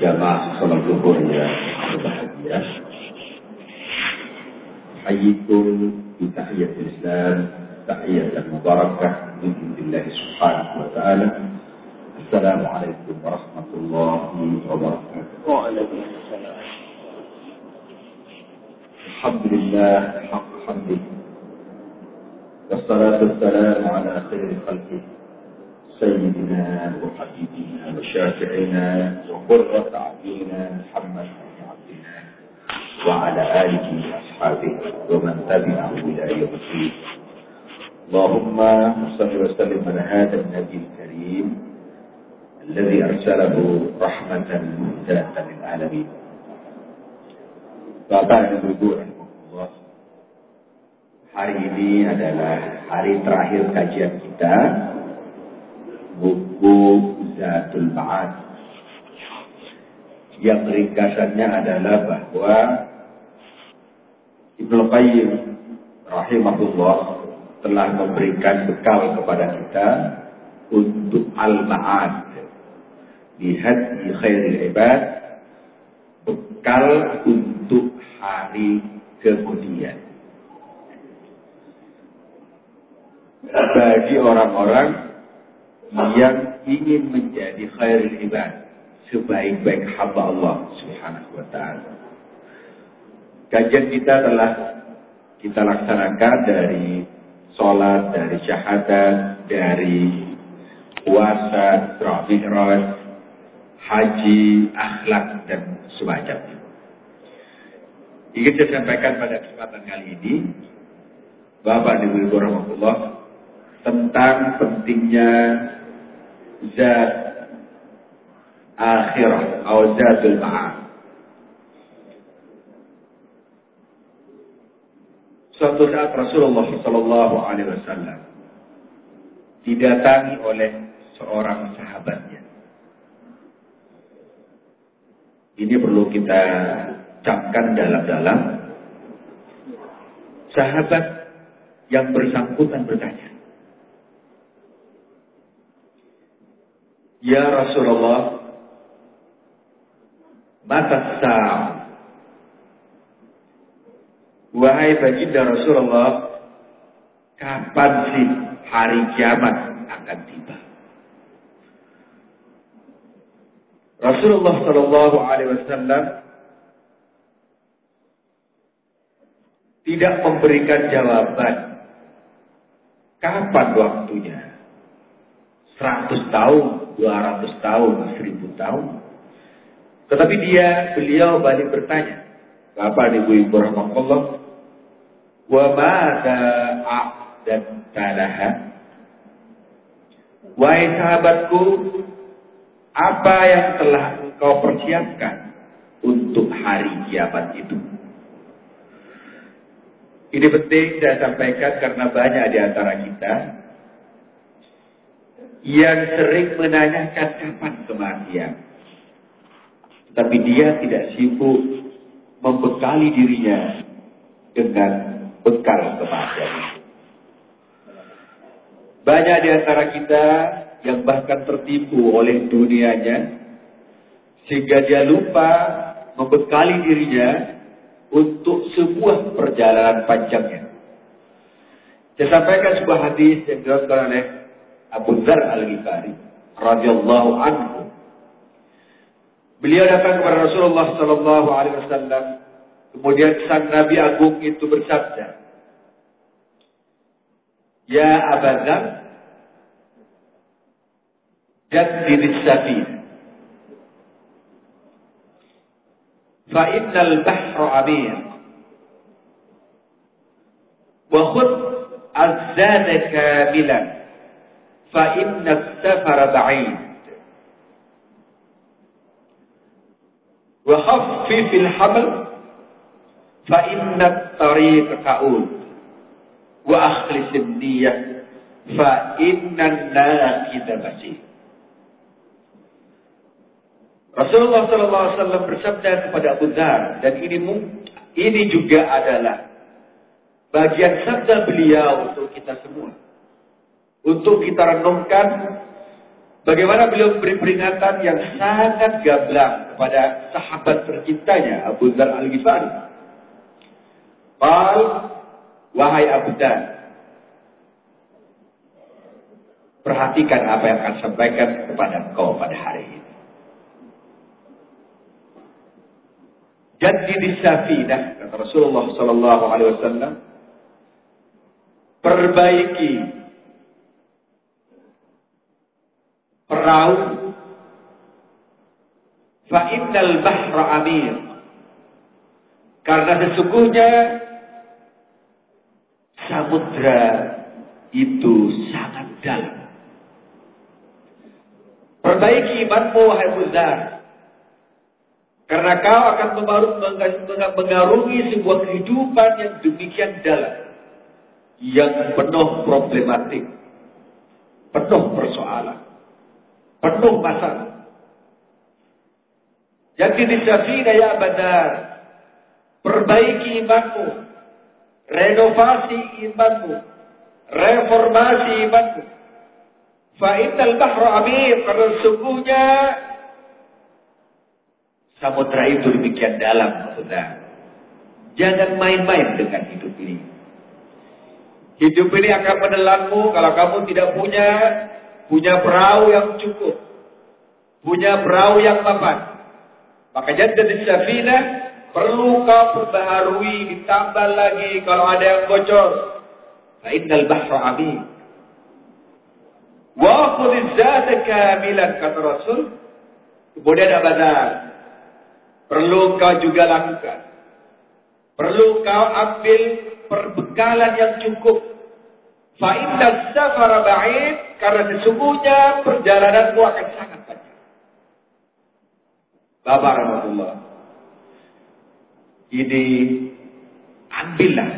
جماعة صلاة ظهورnya berbahagia. حييكم بتحية الإسلام تحية مباركة من عند الله سبحانه وتعالى السلام عليكم ورحمة الله وبركاته وعليكم السلام الحمد لله حق حمده والصلاة والسلام على خير خلقه سيدنا وحبيبنا وشافعنا وقرة أعيننا محمد بن عبد الله وعلى آله وأصحابه ومن تبعه إلى يوم الدين. اللهم صل وسلم على هذا النبي الكريم الذي أرسله رحمة مهداة للعالمين. Bapak dan Ibu. Hari ini adalah hari terakhir kajian kita. Buku Zatul Ma'ad. Yang ringkasannya adalah bahwa Ibnu Qayyim rahimahullah telah memberikan bekal kepada kita untuk al-ma'ad. Di hadi khairil ibad bekal untuk hari kemudian. Bagi orang-orang yang ingin menjadi khairul ibad sebaik-baik hamba Allah Subhanahu wa taala. Kajian kita telah kita laksanakan dari sholat, dari syahadat, dari puasa, Mi'raj, haji, akhlak dan semacamnya. Ingin saya sampaikan pada kesempatan kali ini, Bapak Ibu Rahmatullah, tentang pentingnya zat akhirah atau zatul ma'ad. Suatu saat Rasulullah Shallallahu Alaihi Wasallam didatangi oleh seorang sahabatnya. Ini perlu kita camkan dalam-dalam. Sahabat yang bersangkutan bertanya, Ya Rasulullah, mata sa'ah. Wahai baginda Rasulullah, kapan sih hari kiamat akan tiba? Rasulullah Shallallahu Alaihi Wasallam tidak memberikan jawaban kapan waktunya. 100 tahun, 200 tahun, 1000 tahun. Tetapi dia, beliau balik bertanya. Bapak Ibu Ibu Rahmatullah. Wa mada dan talaha. Wahai sahabatku, apa yang telah engkau persiapkan untuk hari kiamat itu? Ini penting saya sampaikan karena banyak di antara kita yang sering menanyakan kapan kematian. Tapi dia tidak sibuk membekali dirinya dengan bekal kematian. Banyak di antara kita yang bahkan tertipu oleh dunianya sehingga dia lupa membekali dirinya untuk sebuah perjalanan panjangnya. Saya sampaikan sebuah hadis yang diriwayatkan oleh Abu Dzar Al-Ghifari radhiyallahu anhu. Beliau datang kepada Rasulullah sallallahu alaihi wasallam. Kemudian sang Nabi Agung itu bersabda, "Ya Abu Dzar, jaddid safin fa innal bahra amir fa inna safara ba'id. Wa fa inna tariq wa akhlis niyyah fa inna naqida Rasulullah sallallahu alaihi wasallam bersabda kepada Abu Dhar dan ini ini juga adalah bagian sabda beliau untuk kita semua untuk kita renungkan Bagaimana beliau memberi peringatan yang sangat gamblang kepada sahabat tercintanya Abu Dhar Al-Ghifari. Qal, wahai Abu Dhar, perhatikan apa yang akan sampaikan kepada engkau pada hari ini. Jadi safinah kata Rasulullah sallallahu alaihi wasallam perbaiki perahu. Fa innal bahra amir. Karena sesungguhnya samudra itu sangat dalam. Perbaiki imanmu wahai Buzar karena kau akan mengarungi sebuah kehidupan yang demikian dalam. Yang penuh problematik, penuh persoalan, penuh masalah. Jadi disafina ya benar, perbaiki imanmu, renovasi imanmu, reformasi imanmu. Fa'inal bahra amir, karena sungguhnya samudra itu demikian dalam, saudara. Jangan main-main dengan hidup ini. Hidup ini akan menelanmu kalau kamu tidak punya punya perahu yang cukup. Punya perahu yang mapan. Maka jadi safina perlu kau perbaharui, ditambah lagi kalau ada yang bocor. Fa innal bahra amin. Wa khudh kamilan kata Rasul. Kemudian apa Perlu kau juga lakukan. Perlu kau ambil perbekalan yang cukup. Fa'inna safara ba'id, karena sesungguhnya perjalananmu akan sangat panjang. Bapak Rahmatullah. Ini ambillah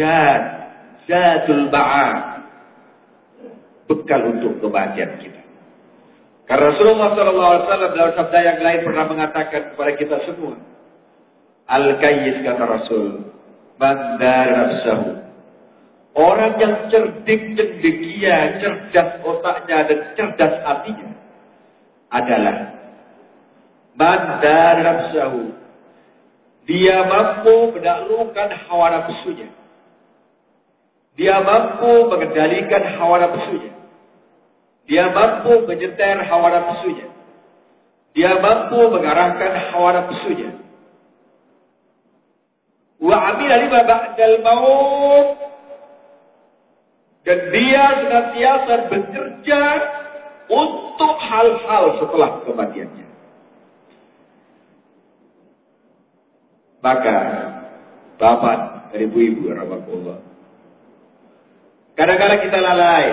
zat, zatul ba'a. Bekal untuk kebahagiaan kita. Karena Rasulullah SAW dalam sabda yang lain pernah mengatakan kepada kita semua. Al-Kayyis kata Rasul bandar nafsahu. Orang yang cerdik cendekia, cerdas otaknya dan cerdas hatinya adalah bandar nafsahu. Dia mampu menaklukkan hawa nafsunya. Dia mampu mengendalikan hawa nafsunya. Dia mampu menyetir hawa nafsunya. Dia mampu mengarahkan hawa nafsunya wa amila lima ba'dal maut dan dia senantiasa bekerja untuk hal-hal setelah kematiannya. Maka bapak dan ibu-ibu rahmatullah. Kadang-kadang kita lalai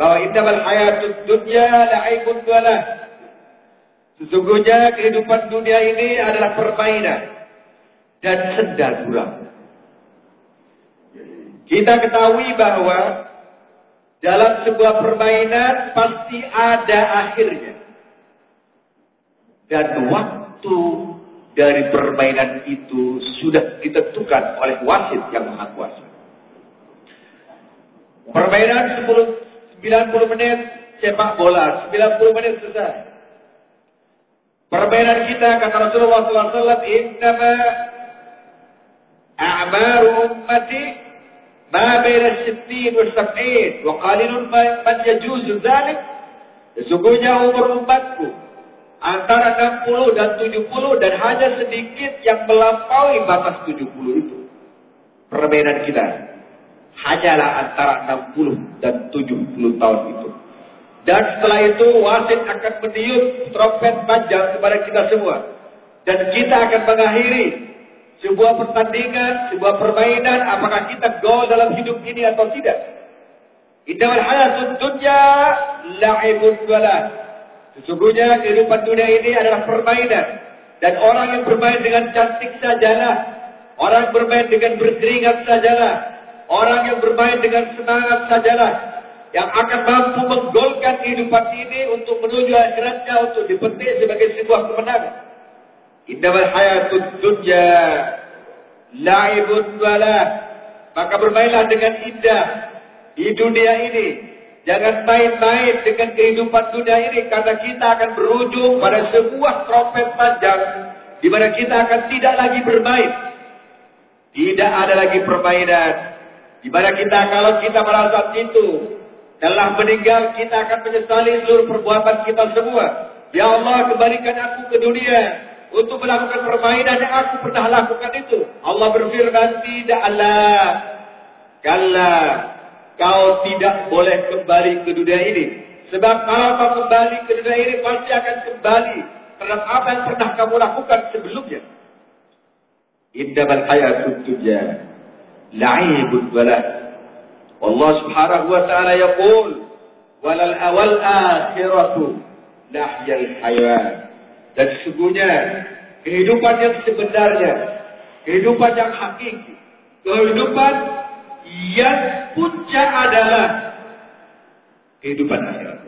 bahwa indamal hayatud dunya la'ibun walah. Sesungguhnya kehidupan dunia ini adalah permainan dan sendal gurau. Kita ketahui bahwa dalam sebuah permainan pasti ada akhirnya. Dan waktu dari permainan itu sudah ditentukan oleh wasit yang maha kuasa. Permainan 10, 90 menit sepak bola, 90 menit selesai. Permainan kita kata Rasulullah SAW, Innama a'maru ummati ما بين الستين والسبعين وقليل من يجوز ذلك Sesungguhnya umur umatku antara 60 dan 70 dan hanya sedikit yang melampaui batas 70 itu. Permainan kita hanyalah antara 60 dan 70 tahun itu. Dan setelah itu wasit akan meniup trompet panjang kepada kita semua. Dan kita akan mengakhiri sebuah pertandingan, sebuah permainan, apakah kita gol dalam hidup ini atau tidak. Innamal hayatud dunya la'ibun walah. Sesungguhnya kehidupan dunia ini adalah permainan. Dan orang yang bermain dengan cantik sajalah. Orang yang bermain dengan berkeringat sajalah. Orang yang bermain dengan semangat sajalah. Yang akan mampu menggolkan kehidupan ini untuk menuju akhiratnya untuk dipetik sebagai sebuah kemenangan. Innamal hayatud dunya la'ibun wala. Maka bermainlah dengan indah di dunia ini Jangan main-main dengan kehidupan dunia ini karena kita akan berujung pada sebuah trompet panjang di mana kita akan tidak lagi bermain. Tidak ada lagi permainan. Di mana kita kalau kita merasa itu telah meninggal kita akan menyesali seluruh perbuatan kita semua. Ya Allah kembalikan aku ke dunia untuk melakukan permainan yang aku pernah lakukan itu. Allah berfirman tidak Allah. Kalla kau tidak boleh kembali ke dunia ini. Sebab kalau kau kembali ke dunia ini pasti akan kembali terhadap apa yang pernah kamu lakukan sebelumnya. Innamal hayatud dunya la'ibun walah. Allah Subhanahu wa taala yaqul walal awal akhiratu lahyal hayat. Dan sesungguhnya kehidupan yang sebenarnya, kehidupan yang hakiki, kehidupan yang puncak adalah kehidupan akhirat.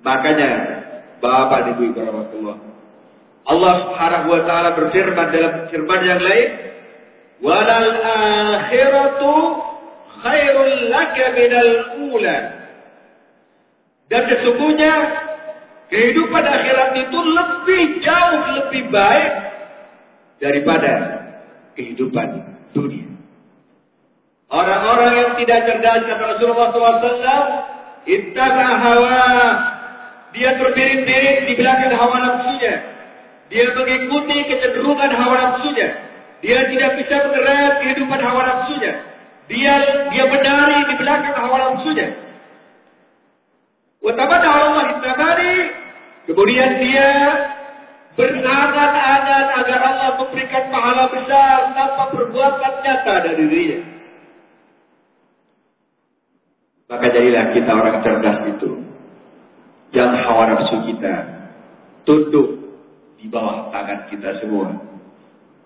Makanya Bapak Ibu Ibu Rahmatullah Allah Subhanahu wa taala berfirman dalam firman yang lain, "Walal akhiratu khairul laka minal ula." Dan sesungguhnya kehidupan akhirat itu lebih jauh lebih baik daripada kehidupan dunia. Orang-orang yang tidak cerdas kata Rasulullah SAW, ittaba hawa. Dia terbirit-birit di belakang hawa nafsunya. Dia mengikuti kecenderungan hawa nafsunya. Dia tidak bisa mengerat kehidupan hawa nafsunya. Dia dia menari di belakang hawa nafsunya. Watabada Allah ittabari. Kemudian dia berangan-angan agar Allah memberikan pahala besar tanpa perbuatan nyata dari dirinya. Maka jadilah kita orang cerdas itu. Yang hawa nafsu kita tunduk di bawah tangan kita semua.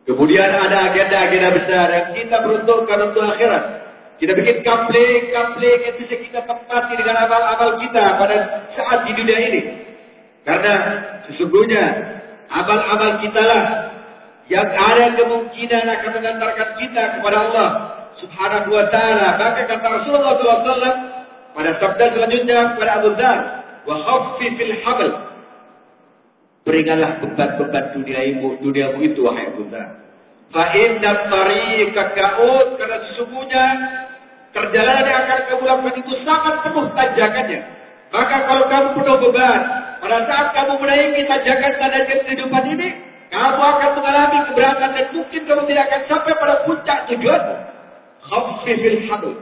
Kemudian ada agenda-agenda besar yang kita peruntukkan untuk akhirat. Kita bikin kapling-kapling yang bisa kita tempati dengan amal-amal kita pada saat di dunia ini. Karena sesungguhnya amal-amal kita lah yang ada kemungkinan akan mengantarkan kita kepada Allah Subhanahu wa taala. Maka kata Rasulullah SAW pada sabda selanjutnya kepada Abu Dhar, wa khaffifil habl. Berikanlah beban-beban duniamu, duniamu itu wahai Abu Dhar. Fa inna tariqa ka'ud karena sesungguhnya perjalanan yang akan kamu lakukan itu sangat penuh tanjakannya. Maka kalau kamu penuh beban, pada saat kamu menaiki tanjakan tanjakan kehidupan ini, kamu akan mengalami keberatan dan mungkin kamu tidak akan sampai pada puncak tujuanmu. Khaffifil habl.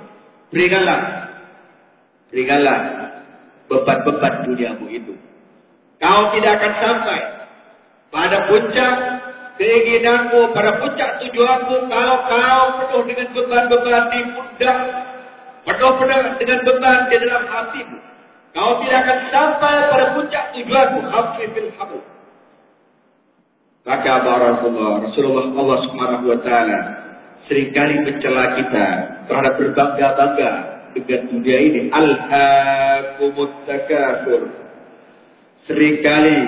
Berikanlah Berikanlah beban-beban duniamu itu. Kau tidak akan sampai pada puncak keinginanmu, pada puncak tujuanmu kalau kau penuh dengan beban-beban di pundak, penuh dengan beban di dalam hatimu. Kau tidak akan sampai pada puncak tujuanmu. Hafifil habl. Maka Rasulullah, Rasulullah Allah Subhanahu wa taala sering kali mencela kita terhadap berbangga-bangga dengan dunia ini. Alhaakumut takasur. Seringkali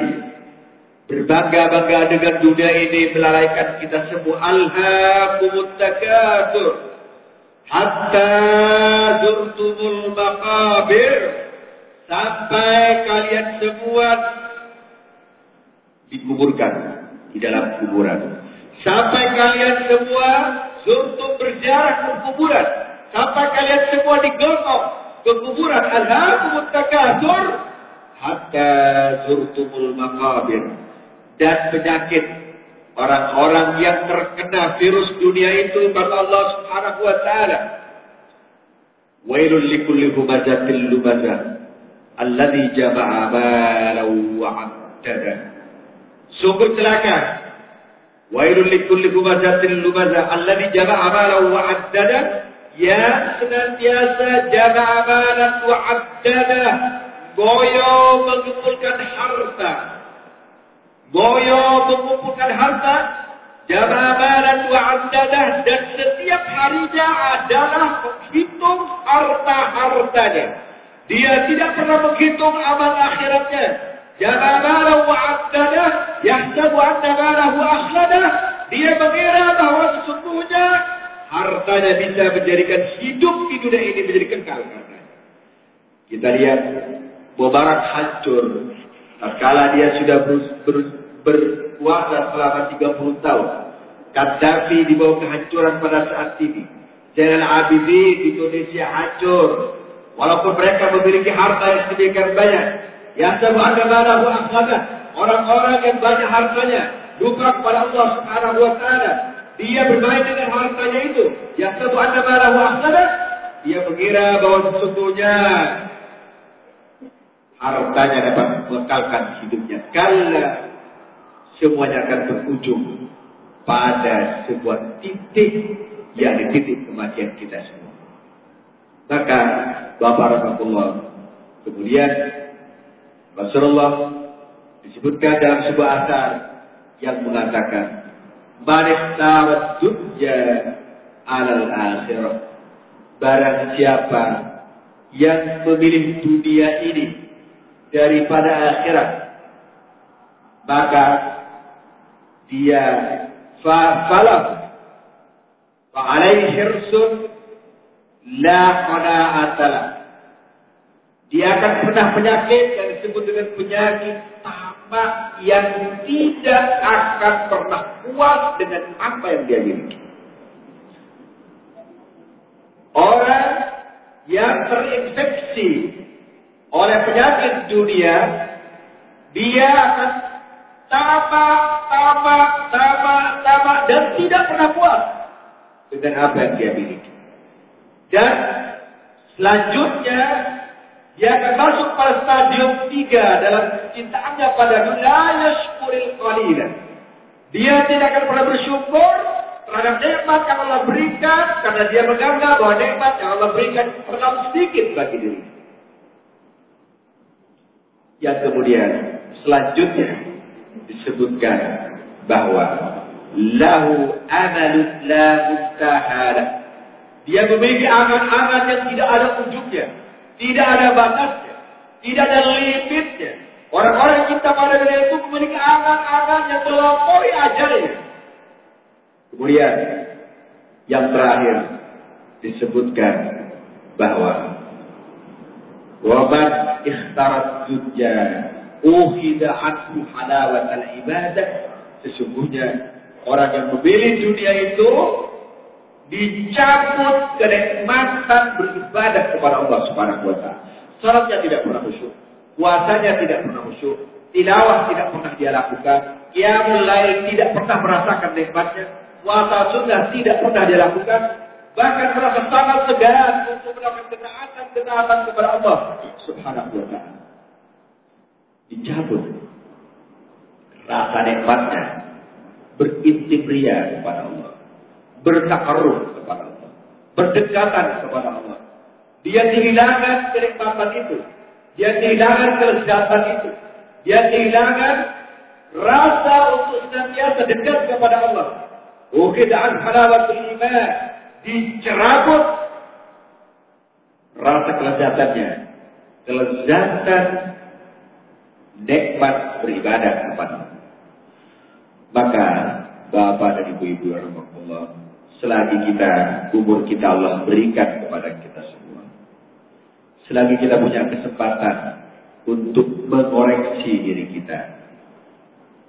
berbangga-bangga dengan dunia ini melalaikan kita semua. Alhaakumut takasur. Hatta zurtumul maqabir. Sampai kalian semua dikuburkan di dalam kuburan. Sampai kalian semua zurtum berjarah ke kuburan Sampai kalian semua digelong ke kuburan. Alhaakumut takatsur hatta zurtumul maqabir. Dan penyakit orang-orang yang terkena virus dunia itu kata Allah Subhanahu wa taala. Wailul likulli humazatil lumazah alladzi jama'a malan wa 'addada. Sungguh celaka. Wailul likulli humazatil lumazah alladzi jama'a malan wa 'addada yang senantiasa jaga amalan wa abdada goyo mengumpulkan harta goyo mengumpulkan harta jaga amalan wa abdada dan setiap harinya adalah menghitung harta-hartanya. Dia tidak pernah menghitung amal akhiratnya. Jaga amalan wa abdada yahsabu anna malahu akhlada dia mengira bahwa sesungguhnya hartanya bisa menjadikan hidup di dunia ini menjadi kekal Kita lihat Mubarak hancur. Tatkala dia sudah ber, berkuasa selama 30 tahun. Gaddafi dibawa kehancuran pada saat ini. Zainal Abidin di Indonesia hancur. Walaupun mereka memiliki harta yang sedemikian banyak. Yang sebuah malahu akhada. Orang-orang yang banyak hartanya. Lupa kepada Allah subhanahu wa ta'ala. Dia bermain dengan hartanya itu. Yang sebuah malahu akhada. Dia mengira bahwa sesungguhnya hartanya dapat mengekalkan hidupnya. Kala semuanya akan berujung pada sebuah titik yang di titik kematian kita semua. Maka Bapak Rasulullah kemudian Rasulullah disebutkan dalam sebuah asar yang mengatakan Manistawat dunya alal akhirah Barang siapa yang memilih dunia ini daripada akhirat maka dia falah fa alaihi hirsun la qana'atalah dia akan pernah penyakit yang disebut dengan penyakit tamak yang tidak akan pernah puas dengan apa yang dia miliki. Orang yang terinfeksi oleh penyakit dunia, dia akan tamak, tamak, tamak, tamak dan tidak pernah puas dengan apa yang dia miliki. Dan selanjutnya dia akan masuk pada stadium tiga dalam cintaannya pada dunia yashkuril qalilan. Dia tidak akan pernah bersyukur terhadap nikmat yang Allah berikan karena dia menganggap bahwa nikmat yang Allah berikan terlalu sedikit bagi dirinya. Yang kemudian selanjutnya disebutkan bahwa lahu amalun la mustahala. Dia memiliki angan-angan yang tidak ada ujungnya, tidak ada batasnya, tidak ada limitnya. Orang-orang cinta pada dunia itu memiliki angan-angan yang melampaui ajalnya. Kemudian yang terakhir disebutkan bahwa Waman ikhtarat dunya uhida anhu halawat al-ibadah. Sesungguhnya orang yang memilih dunia itu dicabut kenikmatan beribadah kepada Allah Subhanahu wa taala. Salatnya tidak pernah khusyuk, puasanya tidak pernah khusyuk, tilawah tidak pernah dia lakukan, qiyamul lail tidak pernah merasakan nikmatnya, puasa sunnah tidak pernah dia lakukan, bahkan merasa sangat segan untuk melakukan ketaatan ketaatan kepada Allah Subhanahu wa taala. Dicabut rasa nikmatnya. Berintimria kepada Allah, bertakarruh kepada Allah, berdekatan kepada Allah. Dia kehilangan kenikmatan itu, dia kehilangan kelezatan itu, dia kehilangan rasa untuk senantiasa dekat kepada Allah. Ukida'an halawatul iman, dicerabut rasa kelezatannya. Kelezatan nikmat beribadah kepada Maka Bapak dan Ibu-ibu Allah, selagi kita umur kita Allah berikan kepada kita semua. Selagi kita punya kesempatan untuk mengoreksi diri kita.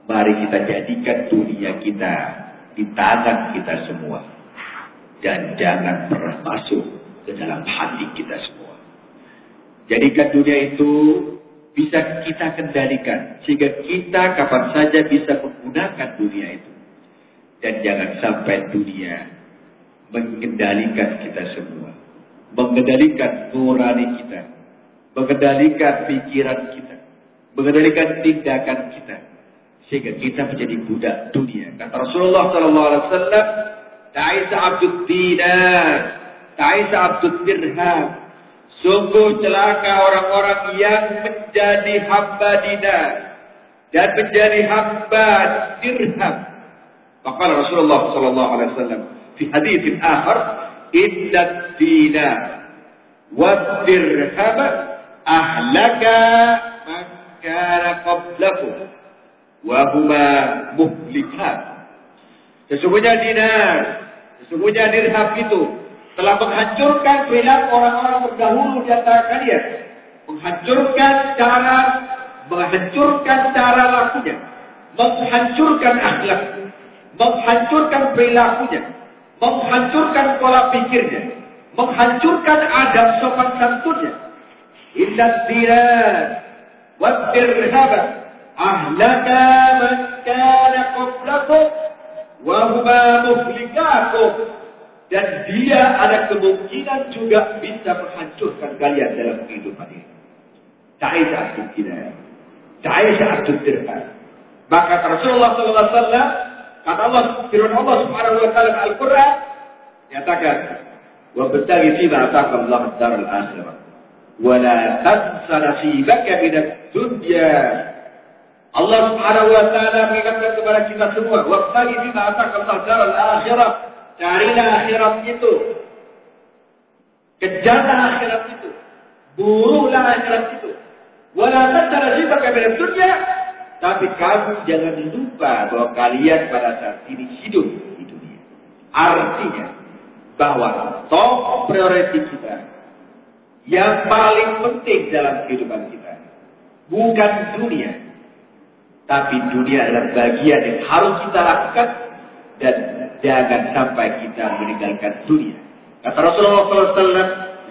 Mari kita jadikan dunia kita di tangan kita semua. Dan jangan pernah masuk ke dalam hati kita semua. Jadikan dunia itu bisa kita kendalikan. Sehingga kita kapan saja bisa menggunakan dunia itu. Dan jangan sampai dunia mengendalikan kita semua. Mengendalikan nurani kita. Mengendalikan pikiran kita. Mengendalikan tindakan kita. Sehingga kita menjadi budak dunia. Kata Rasulullah SAW, Ta'isa abdud dinar Kaisa Abdul Dirham. Sungguh celaka orang-orang yang menjadi hamba dinar dan menjadi hamba dirham. Maka Rasulullah sallallahu alaihi wasallam di hadis akhir, "Inna dinar wa dirham ahlaka man kana qablakum wa huma muhlikat." Sesungguhnya dinar, sesungguhnya dirham itu telah menghancurkan perilaku orang-orang terdahulu di antara kalian. Menghancurkan cara menghancurkan cara lakunya, menghancurkan akhlak, menghancurkan perilakunya, menghancurkan pola pikirnya, menghancurkan adab sopan santunnya. Inna zirat wa dirhaba ahlaka man kana qablakum wa huma muhlikakum dan dia ada kemungkinan juga bisa menghancurkan kalian dalam kehidupan ini. Ta'isa tidak. Ta'isa dirham. Maka Rasulullah SAW kata Allah firman Allah Subhanahu wa taala Al-Qur'an nyatakan wa bataghi fi ma ataqa Allah ad-dar al-akhirah wa tansa nasibaka min ad-dunya Allah Subhanahu wa taala mengingatkan kepada kita semua wa bataghi fi ma ataqa Allah ad-dar al-akhirah carilah akhirat itu. Kejarlah akhirat itu. Buruhlah akhirat itu. Wala tansa nasibaka min ad-dunya tapi kamu jangan lupa bahwa kalian pada saat ini hidup di dunia. Artinya bahwa top priority kita yang paling penting dalam kehidupan kita bukan dunia, tapi dunia adalah bagian yang harus kita lakukan dan jangan sampai kita meninggalkan dunia. Kata Rasulullah SAW,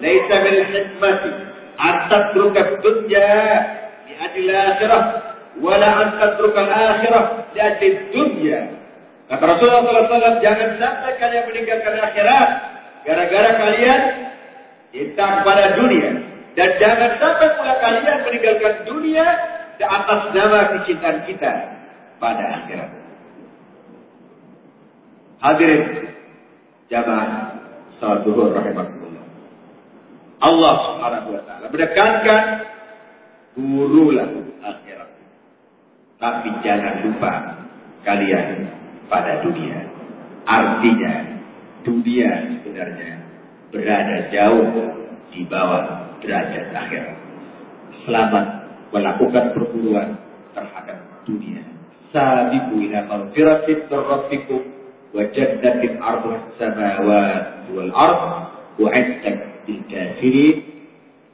"Laisa min hikmati an tatruka dunya di adil akhirah wala an tatruka akhirah di dunya." Kata Rasulullah SAW, jangan sampai kalian meninggalkan akhirat gara-gara kalian cinta kepada dunia. Dan jangan sampai pula kalian meninggalkan dunia di atas nama kecintaan kita pada akhirat. Hadirin jamaah salat zuhur rahimahullah. Allah Subhanahu wa taala menekankan gurulah akhirat. Tapi jangan lupa kalian pada dunia. Artinya dunia sebenarnya berada jauh di bawah derajat akhirat. Selamat melakukan perburuan terhadap dunia. Sabiqu ila maghfiratin rabbikum wal ard u'iddat lil kafirin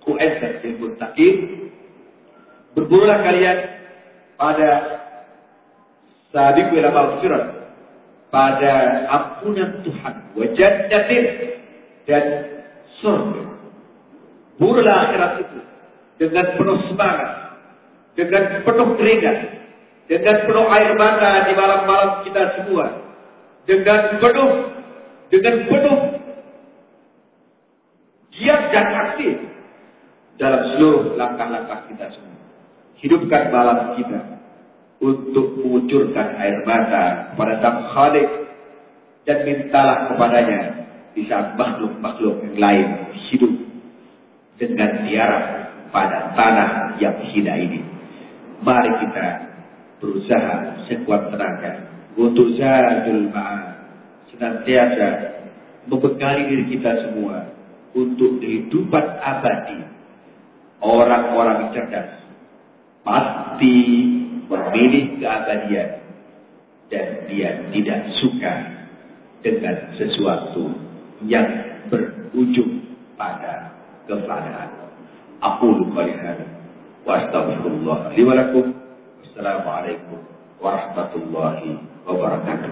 u'iddat lil muttaqin. Berburulah kalian pada sabiqu ila maghfirat pada ampunan Tuhan wa jannatin dan surga. Burulah akhirat itu dengan penuh semangat, dengan penuh keringat, dengan penuh air mata di malam-malam kita semua, dengan penuh dengan penuh giat dan aktif dalam seluruh langkah-langkah kita semua. Hidupkan malam kita untuk mengucurkan air mata kepada Sang Khalik dan mintalah kepadanya di saat makhluk-makhluk yang lain hidup dengan tiarap pada tanah yang hina ini. Mari kita berusaha sekuat tenaga untuk zadul ma'ad senantiasa membekali diri kita semua untuk kehidupan abadi orang-orang cerdas pasti memilih keabadian dan dia tidak suka dengan sesuatu yang berujung pada kefanaan. Aku lupa lihat. Wa astagfirullah. Wassalamualaikum warahmatullahi wabarakatuh. وبركاته.